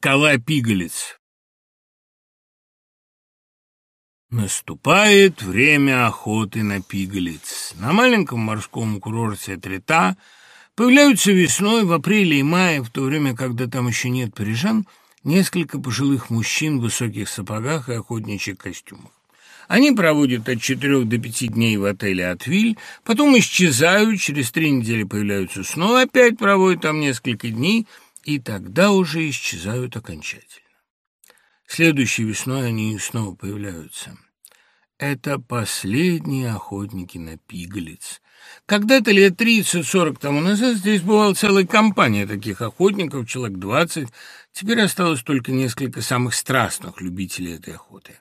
Скала Пигалец Наступает время охоты на пигалиц. На маленьком морском курорте Трета появляются весной, в апреле и мае, в то время, когда там еще нет парижан, несколько пожилых мужчин в высоких сапогах и охотничьих костюмах. Они проводят от четырех до пяти дней в отеле «Отвиль», потом исчезают, через три недели появляются снова, опять проводят там несколько дней, и тогда уже исчезают окончательно. Следующей весной они снова появляются. Это последние охотники на пигалиц. Когда-то лет 30-40 тому назад здесь бывала целая компания таких охотников, человек 20. Теперь осталось только несколько самых страстных любителей этой охоты.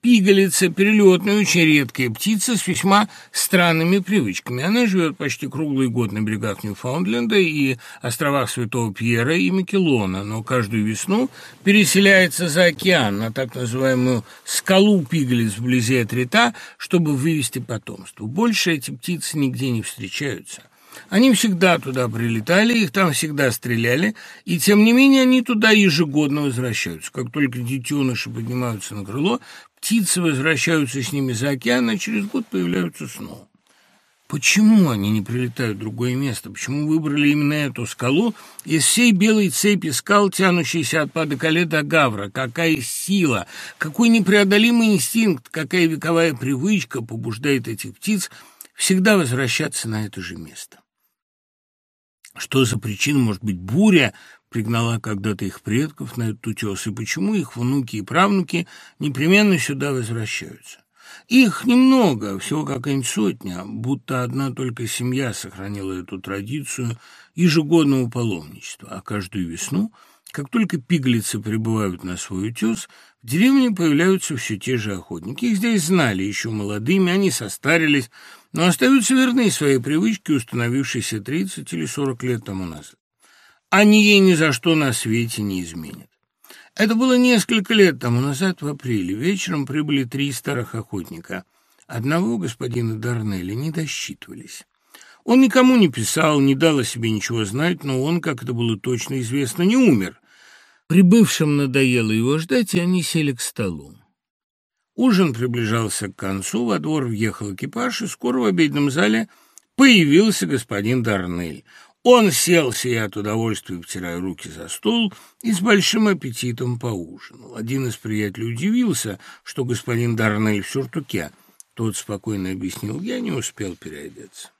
Пигалица – перелетная, очень редкая птица с весьма странными привычками. Она живет почти круглый год на берегах Ньюфаундленда и островах Святого Пьера и Макелона, но каждую весну переселяется за океан на так называемую скалу пигалиц вблизи Атрита, чтобы вывести потомство. Больше эти птицы нигде не встречаются. Они всегда туда прилетали, их там всегда стреляли, и тем не менее они туда ежегодно возвращаются. Как только детеныши поднимаются на крыло, птицы возвращаются с ними за океан, а через год появляются снова. Почему они не прилетают в другое место? Почему выбрали именно эту скалу из всей белой цепи скал, тянущейся от Падекале до Гавра? Какая сила, какой непреодолимый инстинкт, какая вековая привычка побуждает этих птиц всегда возвращаться на это же место? Что за причина может быть буря, пригнала когда-то их предков на этот утес, и почему их внуки и правнуки непременно сюда возвращаются? Их немного, всего какая-нибудь сотня, будто одна только семья сохранила эту традицию ежегодного паломничества, а каждую весну, как только пиглицы прибывают на свой утес, в деревне появляются все те же охотники. Их здесь знали еще молодыми, они состарились, но остаются верны своей привычке, установившейся 30 или 40 лет тому назад. Они ей ни за что на свете не изменят. Это было несколько лет тому назад, в апреле. Вечером прибыли три старых охотника. Одного господина Дарнелли не досчитывались. Он никому не писал, не дал о себе ничего знать, но он, как это было точно известно, не умер. Прибывшим надоело его ждать, и они сели к столу. Ужин приближался к концу, во двор въехал экипаж, и скоро в обеденном зале появился господин Дарнель. Он сел, сия от удовольствия, втирая руки за стол, и с большим аппетитом поужинал. Один из приятелей удивился, что господин Дарнель в сюртуке. Тот спокойно объяснил, я не успел переодеться.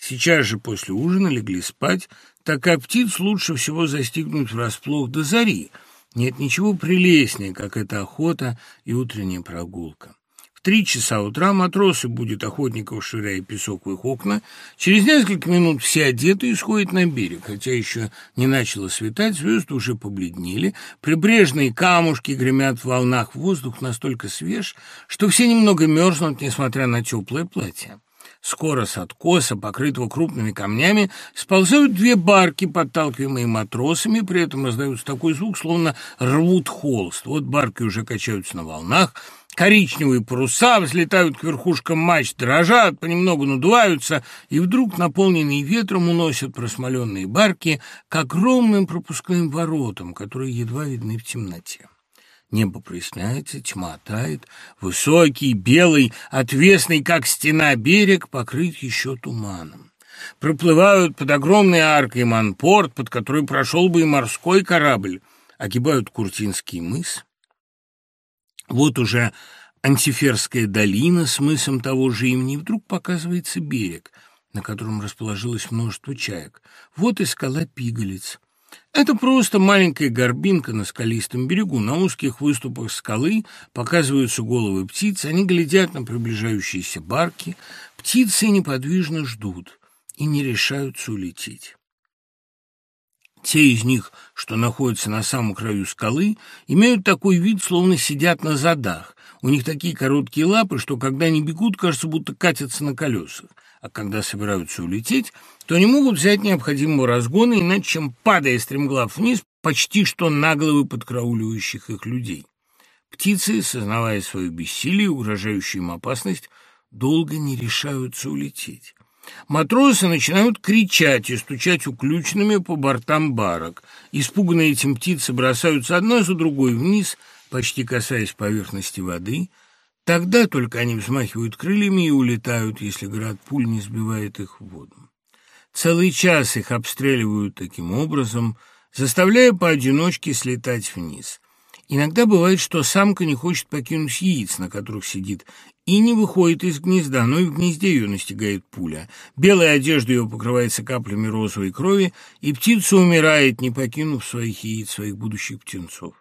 Сейчас же после ужина легли спать, так как птиц лучше всего застигнуть врасплох до зари — нет ничего прелестнее, как эта охота и утренняя прогулка. В три часа утра матросы будет охотников, швыряя песок в их окна. Через несколько минут все одеты и сходят на берег. Хотя еще не начало светать, звезды уже побледнели. Прибрежные камушки гремят в волнах, воздух настолько свеж, что все немного мерзнут, несмотря на теплое платье. Скоро с откоса, покрытого крупными камнями, сползают две барки, подталкиваемые матросами, при этом раздается такой звук, словно рвут холст. Вот барки уже качаются на волнах, коричневые паруса взлетают к верхушкам мачт, дрожат, понемногу надуваются, и вдруг, наполненные ветром, уносят просмоленные барки к огромным пропускным воротам, которые едва видны в темноте. Небо проясняется, тьма тает, высокий, белый, отвесный, как стена, берег покрыт еще туманом. Проплывают под огромной аркой манпорт, под которой прошел бы и морской корабль, огибают Куртинский мыс. Вот уже Антиферская долина с мысом того же имени, вдруг показывается берег, на котором расположилось множество чаек. Вот и скала Пигалец. Это просто маленькая горбинка на скалистом берегу. На узких выступах скалы показываются головы птиц, они глядят на приближающиеся барки. Птицы неподвижно ждут и не решаются улететь. Те из них, что находятся на самом краю скалы, имеют такой вид, словно сидят на задах. У них такие короткие лапы, что когда они бегут, кажется, будто катятся на колесах а когда собираются улететь, то не могут взять необходимого разгона, иначе чем падая стремглав вниз, почти что на головы подкрауливающих их людей. Птицы, сознавая свое бессилие, угрожающую им опасность, долго не решаются улететь. Матросы начинают кричать и стучать уключенными по бортам барок. Испуганные этим птицы бросаются одна за другой вниз, почти касаясь поверхности воды. Тогда только они взмахивают крыльями и улетают, если град пуль не сбивает их в воду. Целый час их обстреливают таким образом, заставляя поодиночке слетать вниз. Иногда бывает, что самка не хочет покинуть яиц, на которых сидит, и не выходит из гнезда, но и в гнезде ее настигает пуля. Белая одежда ее покрывается каплями розовой крови, и птица умирает, не покинув своих яиц, своих будущих птенцов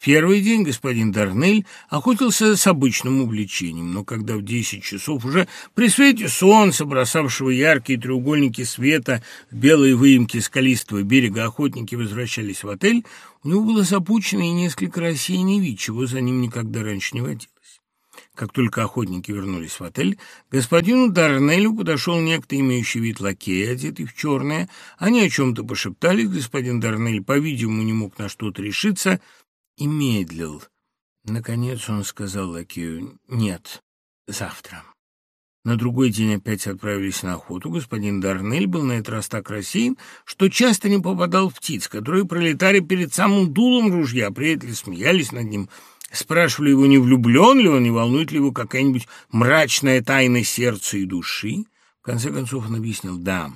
первый день господин Дарнель охотился с обычным увлечением, но когда в десять часов уже при свете солнца, бросавшего яркие треугольники света в белые выемки скалистого берега, охотники возвращались в отель, у него было запучено и несколько рассеянный вид, чего за ним никогда раньше не водилось. Как только охотники вернулись в отель, господину Дарнелю подошел некто, имеющий вид лакея, одетый в черное. Они о чем-то пошептались, господин Дарнель, по-видимому, не мог на что-то решиться — и медлил. Наконец он сказал лакею «Нет, завтра». На другой день опять отправились на охоту. Господин Дарнель был на этот раз так рассеян, что часто не попадал в птиц, которые пролетали перед самым дулом ружья. Приятели смеялись над ним, спрашивали его, не влюблен ли он, не волнует ли его какая-нибудь мрачная тайна сердца и души. В конце концов он объяснил «Да,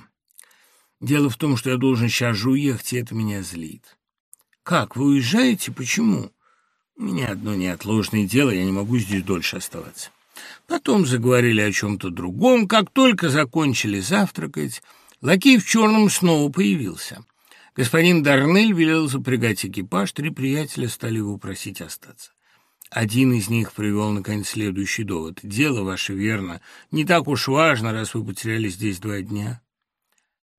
дело в том, что я должен сейчас же уехать, и это меня злит». «Как, вы уезжаете? Почему?» «У меня одно неотложное дело, я не могу здесь дольше оставаться». Потом заговорили о чем-то другом. Как только закончили завтракать, лакей в черном снова появился. Господин Дарнель велел запрягать экипаж, три приятеля стали его просить остаться. Один из них привел, наконец, следующий довод. «Дело ваше верно. Не так уж важно, раз вы потеряли здесь два дня».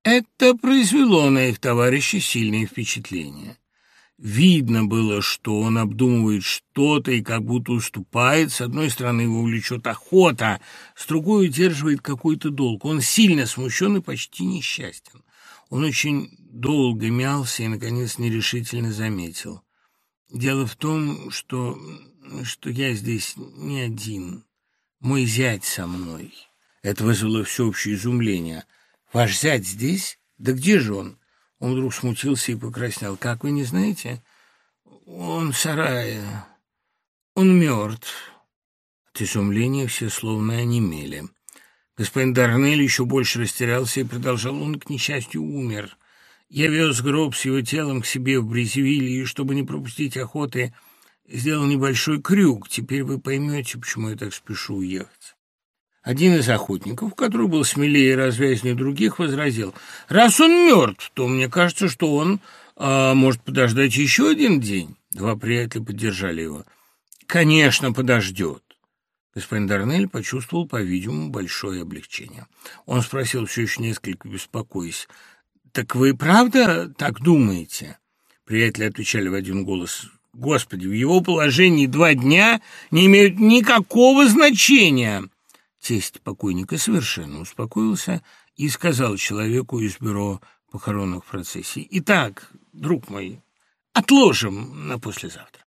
Это произвело на их товарища сильное впечатление. Видно было, что он обдумывает что-то и как будто уступает. С одной стороны, его влечет охота, с другой удерживает какой-то долг. Он сильно смущен и почти несчастен. Он очень долго мялся и, наконец, нерешительно заметил. Дело в том, что, что я здесь не один. Мой зять со мной. Это вызвало всеобщее изумление. Ваш зять здесь? Да где же он? Он вдруг смутился и покраснел. «Как вы не знаете?» «Он в сарае. Он мертв». От изумления все словно онемели. Господин Дарнель еще больше растерялся и продолжал. Он, к несчастью, умер. Я вез гроб с его телом к себе в Брезевиле, и, чтобы не пропустить охоты, сделал небольшой крюк. Теперь вы поймете, почему я так спешу уехать. Один из охотников, который был смелее и развязнее других, возразил, «Раз он мертв, то мне кажется, что он а, может подождать еще один день». Два приятеля поддержали его. «Конечно, подождет». Господин Дарнель почувствовал, по-видимому, большое облегчение. Он спросил, все еще несколько беспокоясь, «Так вы правда так думаете?» Приятели отвечали в один голос, «Господи, в его положении два дня не имеют никакого значения». Тесть покойника совершенно успокоился и сказал человеку из бюро похоронных процессий, «Итак, друг мой, отложим на послезавтра».